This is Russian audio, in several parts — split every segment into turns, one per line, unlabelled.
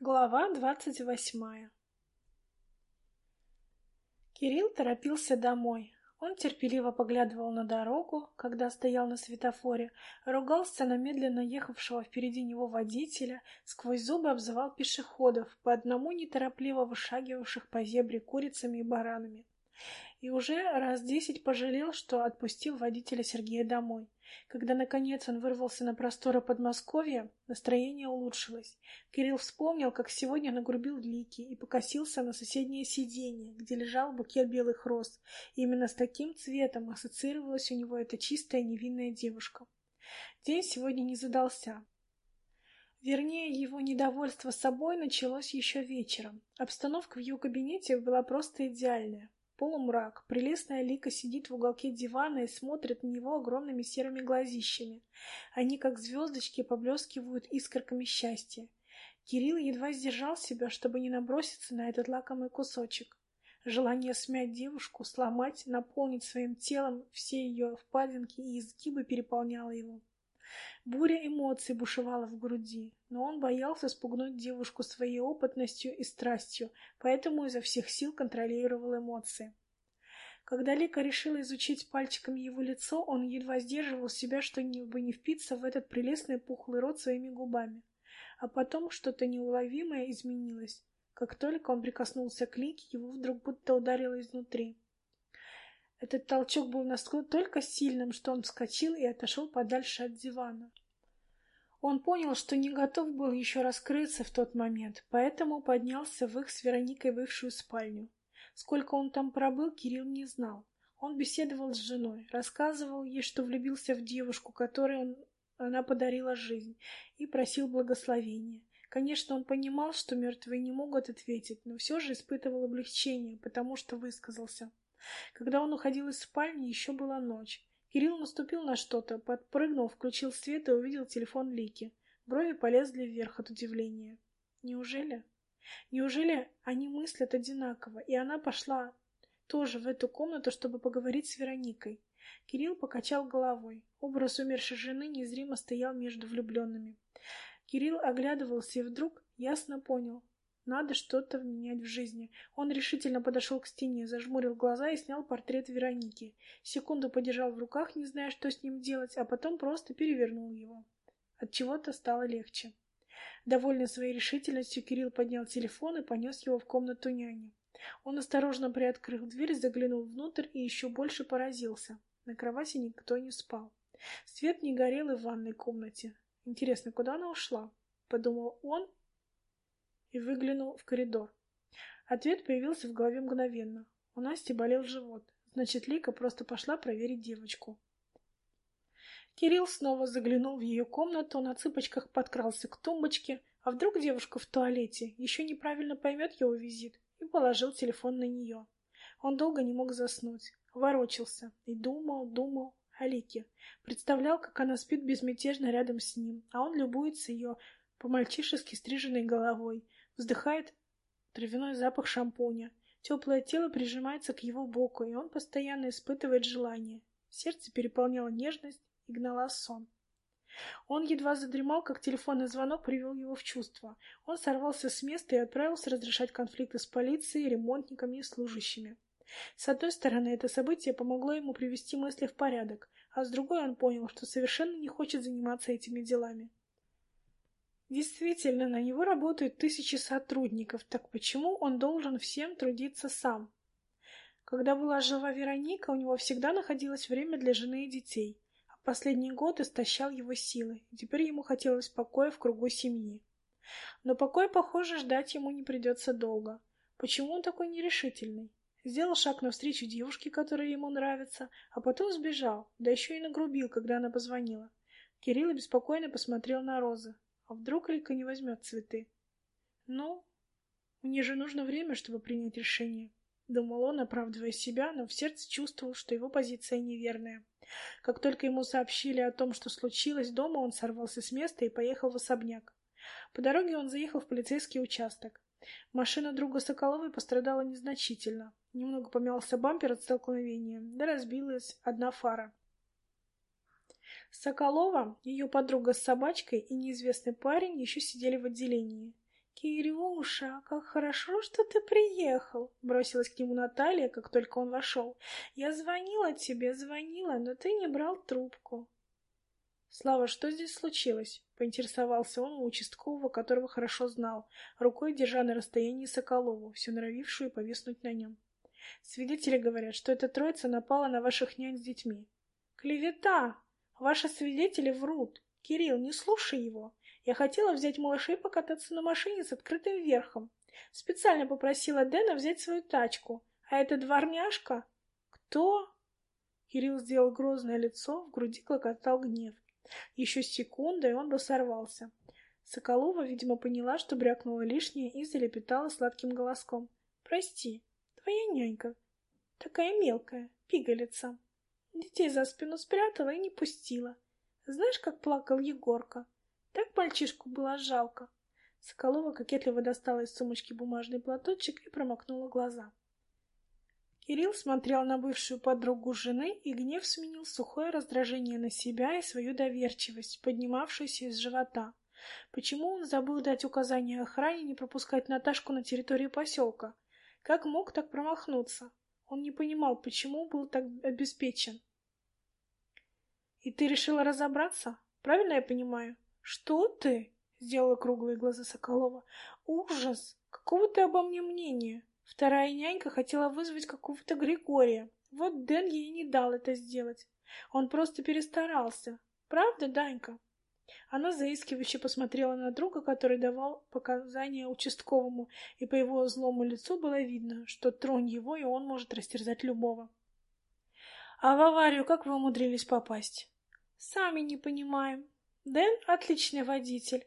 Глава двадцать восьмая Кирилл торопился домой. Он терпеливо поглядывал на дорогу, когда стоял на светофоре, ругался на медленно ехавшего впереди него водителя, сквозь зубы обзывал пешеходов, по одному неторопливо вышагивавших по зебре курицами и баранами. И уже раз десять пожалел, что отпустил водителя Сергея домой. Когда, наконец, он вырвался на просторы Подмосковья, настроение улучшилось. Кирилл вспомнил, как сегодня нагрубил Лики и покосился на соседнее сиденье, где лежал букет белых роз. И именно с таким цветом ассоциировалась у него эта чистая невинная девушка. День сегодня не задался. Вернее, его недовольство собой началось еще вечером. Обстановка в его кабинете была просто идеальная. Полумрак. Прелестная Лика сидит в уголке дивана и смотрит на него огромными серыми глазищами. Они, как звездочки, поблескивают искорками счастья. Кирилл едва сдержал себя, чтобы не наброситься на этот лакомый кусочек. Желание смять девушку, сломать, наполнить своим телом все ее впадинки и изгибы переполняло его. Буря эмоций бушевала в груди, но он боялся спугнуть девушку своей опытностью и страстью, поэтому изо всех сил контролировал эмоции. Когда Лика решила изучить пальчиками его лицо, он едва сдерживал себя, чтобы не впиться в этот прелестный пухлый рот своими губами. А потом что-то неуловимое изменилось. Как только он прикоснулся к Лике, его вдруг будто ударило изнутри. Этот толчок был настолько сильным, что он вскочил и отошел подальше от дивана. Он понял, что не готов был еще раскрыться в тот момент, поэтому поднялся в их с Вероникой бывшую спальню. Сколько он там пробыл, Кирилл не знал. Он беседовал с женой, рассказывал ей, что влюбился в девушку, которой он, она подарила жизнь, и просил благословения. Конечно, он понимал, что мертвые не могут ответить, но все же испытывал облегчение, потому что высказался. Когда он уходил из спальни, еще была ночь. Кирилл наступил на что-то, подпрыгнул, включил свет и увидел телефон Лики. Брови полезли вверх от удивления. Неужели? Неужели они мыслят одинаково, и она пошла тоже в эту комнату, чтобы поговорить с Вероникой? Кирилл покачал головой. Образ умершей жены незримо стоял между влюбленными. Кирилл оглядывался и вдруг ясно понял, надо что-то менять в жизни. Он решительно подошел к стене, зажмурил глаза и снял портрет Вероники. Секунду подержал в руках, не зная, что с ним делать, а потом просто перевернул его. От чего-то стало легче. Довольный своей решительностью, Кирилл поднял телефон и понес его в комнату няни. Он осторожно приоткрыл дверь, заглянул внутрь и еще больше поразился. На кровати никто не спал. Свет не горел и в ванной комнате. Интересно, куда она ушла? Подумал он и выглянул в коридор. Ответ появился в голове мгновенно. У Насти болел живот. Значит, Лика просто пошла проверить девочку. Кирилл снова заглянул в ее комнату, на цыпочках подкрался к тумбочке, а вдруг девушка в туалете еще неправильно поймет его визит, и положил телефон на нее. Он долго не мог заснуть, ворочался и думал, думал о Лике. Представлял, как она спит безмятежно рядом с ним, а он любуется ее по-мальчишески стриженной головой, Вздыхает травяной запах шампуня. Теплое тело прижимается к его боку, и он постоянно испытывает желание. Сердце переполняло нежность и гнала сон. Он едва задремал, как телефонный звонок привел его в чувство. Он сорвался с места и отправился разрешать конфликты с полицией, ремонтниками и служащими. С одной стороны, это событие помогло ему привести мысли в порядок, а с другой он понял, что совершенно не хочет заниматься этими делами. Действительно, на него работают тысячи сотрудников, так почему он должен всем трудиться сам? Когда была жива Вероника, у него всегда находилось время для жены и детей, а последний год истощал его силы, и теперь ему хотелось покоя в кругу семьи. Но покой, похоже, ждать ему не придется долго. Почему он такой нерешительный? Сделал шаг навстречу девушке, которая ему нравится, а потом сбежал, да еще и нагрубил, когда она позвонила. Кирилл беспокойно посмотрел на розы. А вдруг Илька не возьмет цветы? Ну, мне же нужно время, чтобы принять решение. Думал он, оправдывая себя, но в сердце чувствовал, что его позиция неверная. Как только ему сообщили о том, что случилось дома, он сорвался с места и поехал в особняк. По дороге он заехал в полицейский участок. Машина друга Соколовой пострадала незначительно. Немного помялся бампер от столкновения, да разбилась одна фара. Соколова, ее подруга с собачкой и неизвестный парень еще сидели в отделении. «Кирюша, как хорошо, что ты приехал!» — бросилась к нему Наталья, как только он вошел. «Я звонила тебе, звонила, но ты не брал трубку».
«Слава, что здесь случилось?» — поинтересовался он у участкового, которого хорошо знал, рукой держа на расстоянии Соколову, все норовившую повиснуть на нем. «Свидетели говорят, что эта троица напала на ваших нянь с детьми».
«Клевета! Ваши свидетели врут! Кирилл, не слушай его! Я хотела взять малышей покататься на машине с открытым верхом. Специально попросила Дэна взять свою тачку. А эта дворняжка... Кто?»
Кирилл сделал грозное лицо, в груди клокотал гнев. Еще секунда, и он бы сорвался. Соколова, видимо, поняла, что брякнула лишнее и залепетала сладким голоском. «Прости, твоя нянька. Такая мелкая, пигалица. Детей за спину спрятала и не пустила. Знаешь, как плакал Егорка? Так мальчишку было жалко». Соколова кокетливо достала из сумочки бумажный платочек и промокнула глаза. Кирилл смотрел на бывшую подругу жены, и гнев сменил сухое раздражение на себя и свою доверчивость, поднимавшуюся из живота. Почему он забыл дать указание охране не пропускать Наташку на территорию поселка? Как мог так промахнуться? Он не понимал, почему был так обеспечен. «И ты решила разобраться? Правильно я понимаю?» «Что ты?» — сделала круглые глаза Соколова. «Ужас! Какого ты обо мне мнения?» Вторая нянька хотела вызвать какого-то Григория. Вот Дэн ей не дал это сделать. Он просто перестарался. Правда, Данька? Она заискивающе посмотрела на друга, который давал показания участковому, и по его злому лицу было видно, что тронь его, и он может растерзать любого. — А в аварию как вы умудрились попасть? — Сами не понимаем. Дэн — отличный водитель.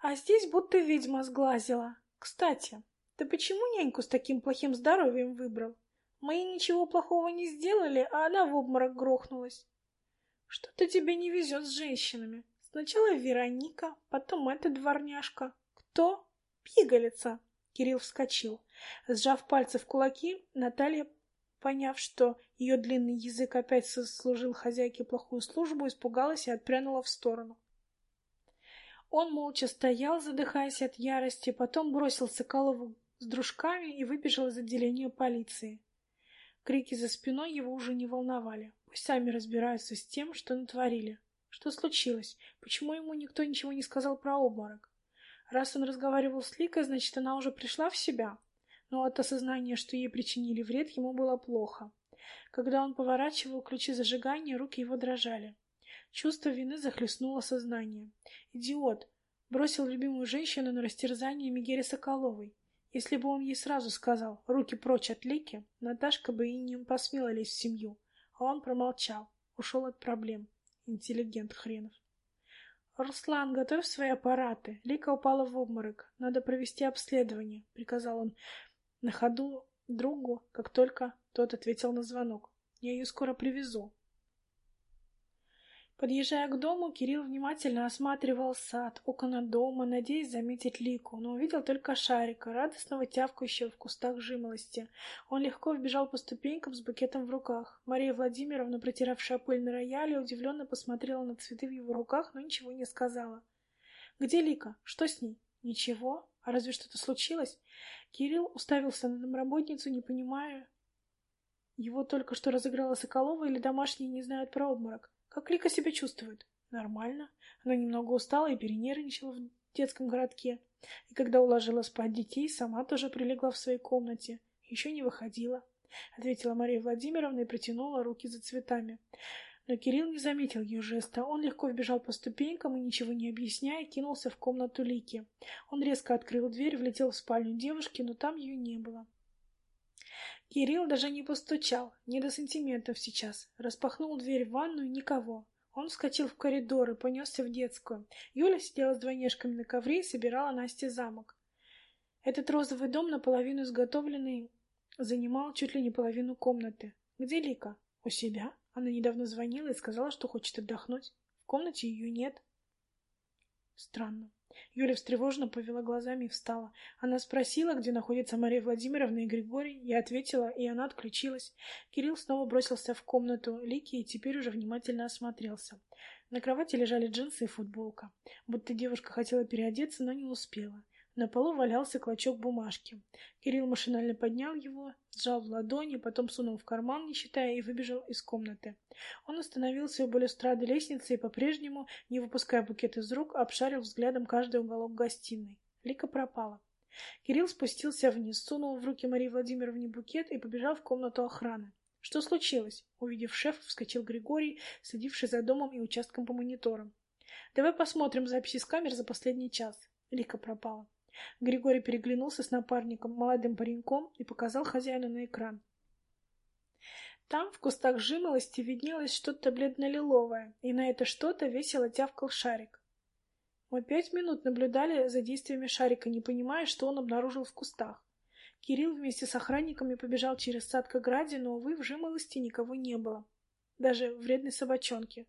А здесь будто ведьма сглазила. Кстати, ты почему няньку с таким плохим здоровьем выбрал? Мы ей ничего плохого не сделали, а она в обморок грохнулась. Что-то тебе не везет с женщинами. Сначала Вероника, потом эта дворняжка. Кто? Пигалица. Кирилл вскочил. Сжав пальцы в кулаки, Наталья, поняв, что ее длинный язык опять сослужил хозяйке плохую службу, испугалась и отпрянула в сторону. Он молча стоял, задыхаясь от ярости, потом бросил Соколову с дружками и выбежал из отделения полиции. Крики за спиной его уже не волновали. Пусть сами разбираются с тем, что натворили. Что случилось? Почему ему никто ничего не сказал про обморок? Раз он разговаривал с Ликой, значит, она уже пришла в себя. Но от осознания, что ей причинили вред, ему было плохо. Когда он поворачивал ключи зажигания, руки его дрожали. Чувство вины захлестнуло сознание. Идиот! Бросил любимую женщину на растерзание Мигере Соколовой. Если бы он ей сразу сказал «руки прочь от Лики», Наташка бы и не посмела лезть в семью. А он промолчал, ушел от проблем. Интеллигент хренов. «Руслан, готовь свои аппараты. Лика упала в обморок. Надо провести обследование», — приказал он на ходу другу, как только тот ответил на звонок. «Я ее скоро привезу. Подъезжая к дому, Кирилл внимательно осматривал сад, окна дома, надеясь заметить Лику, но увидел только шарика, радостного тявкающего в кустах жимолости. Он легко вбежал по ступенькам с букетом в руках. Мария Владимировна, протиравшая пыль на рояле, удивленно посмотрела на цветы в его руках, но ничего не сказала. «Где Лика? Что с ней?» «Ничего? А разве что-то случилось?» Кирилл уставился на домработницу, не понимая, его только что разыграла Соколова или домашние не знают про обморок. Как Лика себя чувствует? Нормально. Она немного устала и перенервничала в детском городке. И когда уложила спать детей, сама тоже прилегла в своей комнате. Еще не выходила. Ответила Мария Владимировна и протянула руки за цветами. Но Кирилл не заметил ее жеста. Он легко вбежал по ступенькам и, ничего не объясняя, кинулся в комнату Лики. Он резко открыл дверь, влетел в спальню девушки, но там ее не было. Кирилл даже не постучал, не до сантиментов сейчас. Распахнул дверь в ванную — никого. Он вскочил в коридор и понесся в детскую. Юля сидела с двойняшками на ковре и собирала Насте замок. Этот розовый дом, наполовину изготовленный, занимал чуть ли не половину комнаты. Где Лика? У себя? Она недавно звонила и сказала, что хочет отдохнуть. В комнате ее нет. Странно. Юля встревоженно повела глазами и встала. Она спросила, где находится Мария Владимировна и Григорий. Я ответила, и она отключилась. Кирилл снова бросился в комнату Лики и теперь уже внимательно осмотрелся. На кровати лежали джинсы и футболка. Будто девушка хотела переодеться, но не успела. На полу валялся клочок бумажки. Кирилл машинально поднял его, сжал в ладони, потом сунул в карман, не считая, и выбежал из комнаты. Он остановился у балюстрады лестницы и по-прежнему, не выпуская букет из рук, обшарил взглядом каждый уголок гостиной. Лика пропала. Кирилл спустился вниз, сунул в руки Марии Владимировне букет и побежал в комнату охраны. Что случилось? Увидев шефа, вскочил Григорий, следивший за домом и участком по мониторам. Давай посмотрим записи с камер за последний час. Лика пропала. Григорий переглянулся с напарником, молодым пареньком, и показал хозяину на экран. Там, в кустах жимолости, виднелось что-то бледно-лиловое, и на это что-то весело тявкал шарик. Мы пять минут наблюдали за действиями шарика, не понимая, что он обнаружил в кустах. Кирилл вместе с охранниками побежал через сад к ограде, но, увы, в жимолости никого не было. Даже вредной собачонки.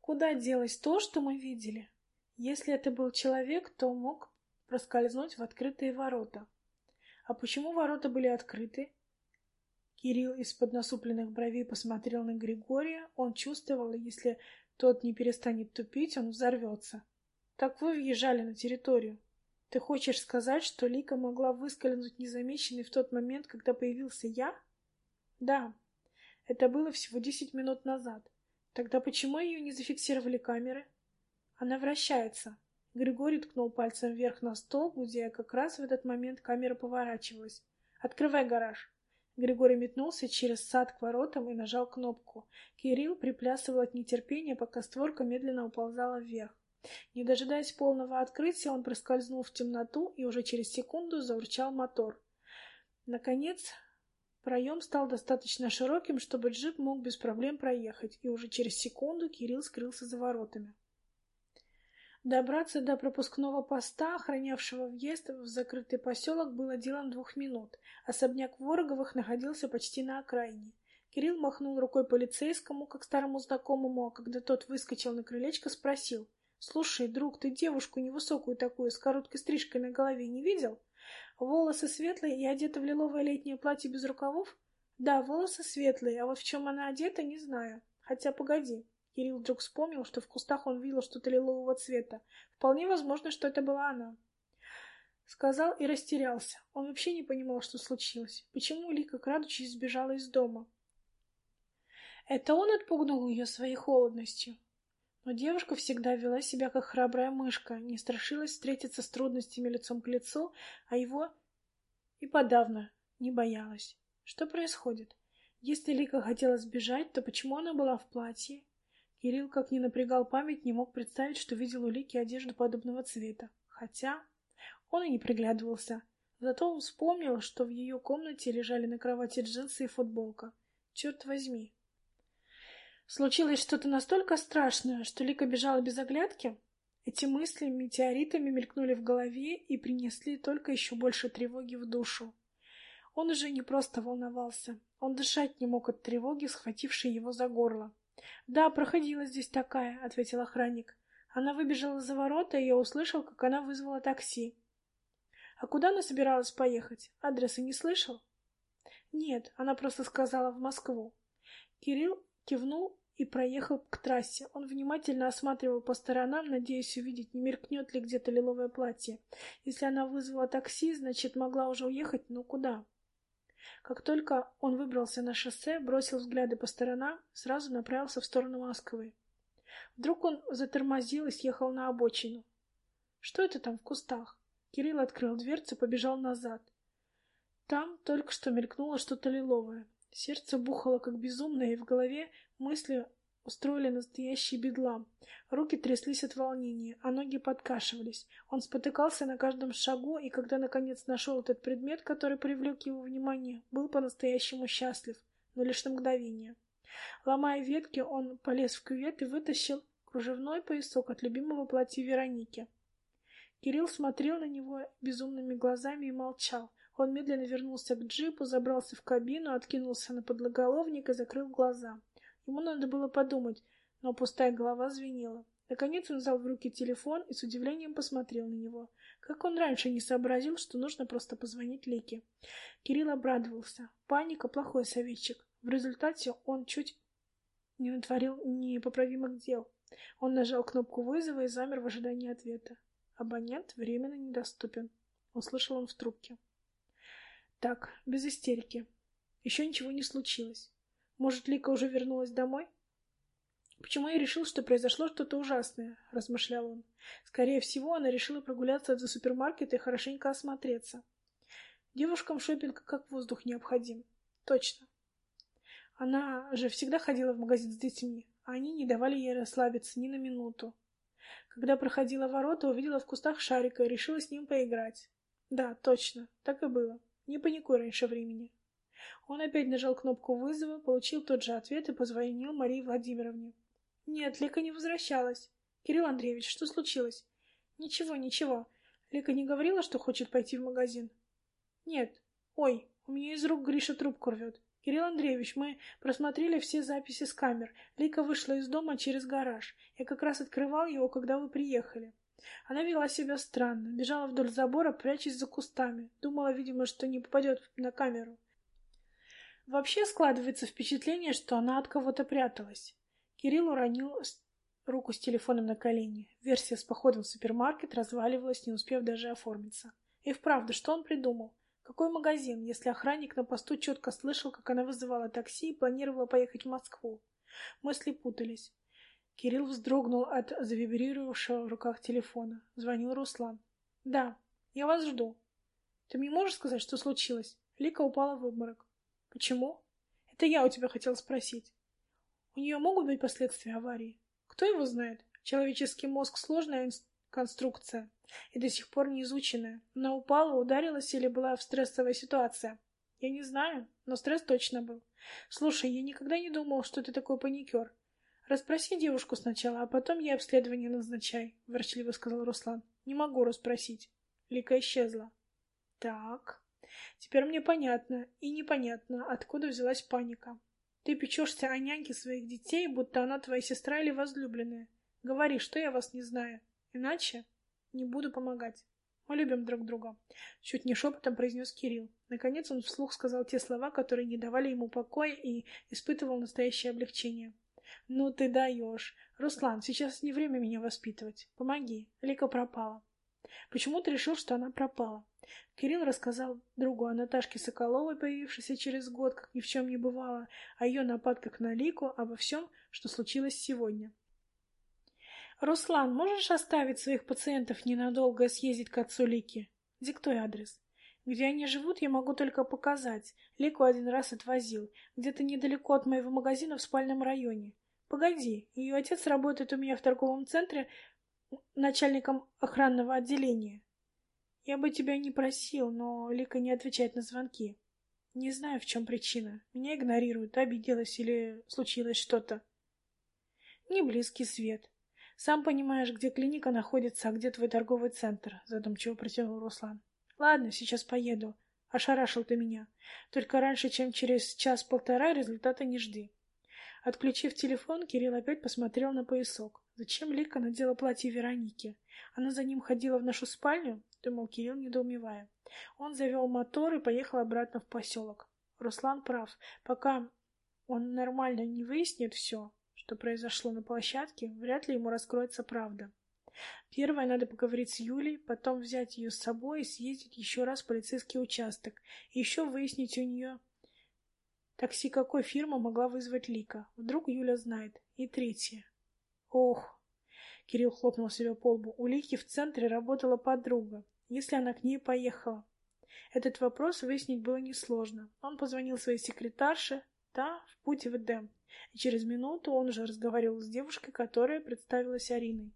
Куда делось то, что мы видели? Если это был человек, то мог проскользнуть в открытые ворота. А почему ворота были открыты? Кирилл из-под насупленных бровей посмотрел на Григория. Он чувствовал, если тот не перестанет тупить, он взорвется. Так вы въезжали на территорию. Ты хочешь сказать, что Лика могла выскользнуть незамеченной в тот момент, когда появился я? Да. Это было всего десять минут назад. Тогда почему ее не зафиксировали камеры? Она вращается. Григорий ткнул пальцем вверх на стол, где как раз в этот момент камера поворачивалась. «Открывай гараж!» Григорий метнулся через сад к воротам и нажал кнопку. Кирилл приплясывал от нетерпения, пока створка медленно уползала вверх. Не дожидаясь полного открытия, он проскользнул в темноту и уже через секунду заурчал мотор. Наконец, проем стал достаточно широким, чтобы джип мог без проблем проехать, и уже через секунду Кирилл скрылся за воротами. Добраться до пропускного поста, охранявшего въезд в закрытый поселок, было делом двух минут. Особняк Вороговых находился почти на окраине. Кирилл махнул рукой полицейскому, как старому знакомому, а когда тот выскочил на крылечко, спросил. — Слушай, друг, ты девушку невысокую такую, с короткой стрижкой на голове не видел? Волосы светлые и одета в лиловое летнее платье без рукавов? — Да, волосы светлые, а вот в чем она одета, не знаю. Хотя, погоди. Кирилл вдруг вспомнил, что в кустах он видел что-то лилового цвета. Вполне возможно, что это была она. Сказал и растерялся. Он вообще не понимал, что случилось. Почему Лика, крадучись, сбежала из дома? Это он отпугнул ее своей холодностью. Но девушка всегда вела себя как храбрая мышка, не страшилась встретиться с трудностями лицом к лицу, а его и подавно не боялась. Что происходит? Если Лика хотела сбежать, то почему она была в платье? Кирилл, как ни напрягал память, не мог представить, что видел у Лики одежду подобного цвета. Хотя он и не приглядывался. Зато он вспомнил, что в ее комнате лежали на кровати джинсы и футболка. Черт возьми. Случилось что-то настолько страшное, что Лика бежала без оглядки? Эти мысли метеоритами мелькнули в голове и принесли только еще больше тревоги в душу. Он уже не просто волновался. Он дышать не мог от тревоги, схватившей его за горло. Да, проходила здесь такая, ответил охранник. Она выбежала за ворота, и я услышал, как она вызвала такси. А куда она собиралась поехать? Адреса не слышал? Нет, она просто сказала в Москву. Кирилл кивнул и проехал к трассе. Он внимательно осматривал по сторонам, надеясь увидеть, не мелькнет ли где-то лиловое платье. Если она вызвала такси, значит, могла уже уехать, но куда? Как только он выбрался на шоссе, бросил взгляды по сторонам, сразу направился в сторону Москвы. Вдруг он затормозил и съехал на обочину. Что это там в кустах? Кирилл открыл дверцу, побежал назад. Там только что мелькнуло что-то лиловое. Сердце бухало как безумное, и в голове мысли устроили настоящий бедлам. Руки тряслись от волнения, а ноги подкашивались. Он спотыкался на каждом шагу, и когда наконец нашел этот предмет, который привлек его внимание, был по-настоящему счастлив, но лишь на мгновение. Ломая ветки, он полез в кювет и вытащил кружевной поясок от любимого платья Вероники. Кирилл смотрел на него безумными глазами и молчал. Он медленно вернулся к джипу, забрался в кабину, откинулся на подлоголовник и закрыл глаза. Ему надо было подумать, но пустая голова звенела. Наконец он взял в руки телефон и с удивлением посмотрел на него. Как он раньше не сообразил, что нужно просто позвонить Леке. Кирилл обрадовался. Паника — плохой советчик. В результате он чуть не натворил непоправимых дел. Он нажал кнопку вызова и замер в ожидании ответа. Абонент временно недоступен. Услышал он в трубке. Так, без истерики. Еще ничего не случилось. Может, Лика уже вернулась домой? Почему я решил, что произошло что-то ужасное? размышлял он. Скорее всего, она решила прогуляться до супермаркета и хорошенько осмотреться. Девушкам шопинг как воздух необходим. Точно. Она же всегда ходила в магазин с детьми, а они не давали ей расслабиться ни на минуту. Когда проходила ворота, увидела в кустах шарика и решила с ним поиграть. Да, точно, так и было. Не паникуй раньше времени. Он опять нажал кнопку вызова, получил тот же ответ и позвонил Марии Владимировне. Нет, Лика не возвращалась. Кирилл Андреевич, что случилось? Ничего, ничего. Лика не говорила, что хочет пойти в магазин? Нет. Ой, у меня из рук Гриша трубку рвет. Кирилл Андреевич, мы просмотрели все записи с камер. Лика вышла из дома через гараж. Я как раз открывал его, когда вы приехали. Она вела себя странно, бежала вдоль забора, прячась за кустами. Думала, видимо, что не попадет на камеру. Вообще складывается впечатление, что она от кого-то пряталась. Кирилл уронил руку с телефоном на колени. Версия с походом в супермаркет разваливалась, не успев даже оформиться. И вправду, что он придумал? Какой магазин, если охранник на посту четко слышал, как она вызывала такси и планировала поехать в Москву? Мысли путались. Кирилл вздрогнул от завибрировавшего в руках телефона. Звонил Руслан. «Да, я вас жду. Ты мне можешь сказать, что случилось?» Лика упала в обморок. «Почему?» «Это я у тебя хотел спросить. У нее могут быть последствия аварии? Кто его знает? Человеческий мозг — сложная конструкция и до сих пор не изученная. Она упала, ударилась или была в стрессовой ситуации? Я не знаю, но стресс точно был. Слушай, я никогда не думал, что ты такой паникер. Расспроси девушку сначала, а потом ей обследование назначай, — ворчливо сказал Руслан. Не могу расспросить. Лика исчезла. Так, теперь мне понятно и непонятно, откуда взялась паника. Ты печешься о няньке своих детей, будто она твоя сестра или возлюбленная. Говори, что я вас не знаю. Иначе не буду помогать. Мы любим друг друга. Чуть не шепотом произнес Кирилл. Наконец он вслух сказал те слова, которые не давали ему покоя и испытывал настоящее облегчение. Ну ты даешь. Руслан, сейчас не время меня воспитывать. Помоги. Лика пропала. Почему ты решил, что она пропала? Кирилл рассказал другу о Наташке Соколовой, появившейся через год, как ни в чем не бывало, о ее нападках на Лику, обо всем, что случилось сегодня. «Руслан, можешь оставить своих пациентов ненадолго и съездить к отцу Лики? Диктуй адрес. Где они живут, я могу только показать. Лику один раз отвозил. Где-то недалеко от моего магазина в спальном районе. Погоди, ее отец работает у меня в торговом центре начальником охранного отделения. Я бы тебя не просил, но Лика не отвечает на звонки. Не знаю, в чем причина. Меня игнорируют, обиделась или случилось что-то. Не близкий свет. Сам понимаешь, где клиника находится, а где твой торговый центр, задумчиво протянул Руслан. Ладно, сейчас поеду. Ошарашил ты меня. Только раньше, чем через час-полтора, результата не жди. Отключив телефон, Кирилл опять посмотрел на поясок. Зачем Лика надела платье Вероники? Она за ним ходила в нашу спальню? Думал Кирилл, недоумевая. Он завел мотор и поехал обратно в поселок. Руслан прав. Пока он нормально не выяснит все, что произошло на площадке, вряд ли ему раскроется правда. Первое, надо поговорить с Юлей, потом взять ее с собой и съездить еще раз в полицейский участок. И еще выяснить у нее, такси какой фирмы могла вызвать Лика. Вдруг Юля знает. И третье. Ох, Кирилл хлопнул себя по лбу. У Лики в центре работала подруга. Если она к ней поехала? Этот вопрос выяснить было несложно. Он позвонил своей секретарше, та в путь в Эдем и через минуту он уже разговаривал с девушкой, которая представилась Ариной.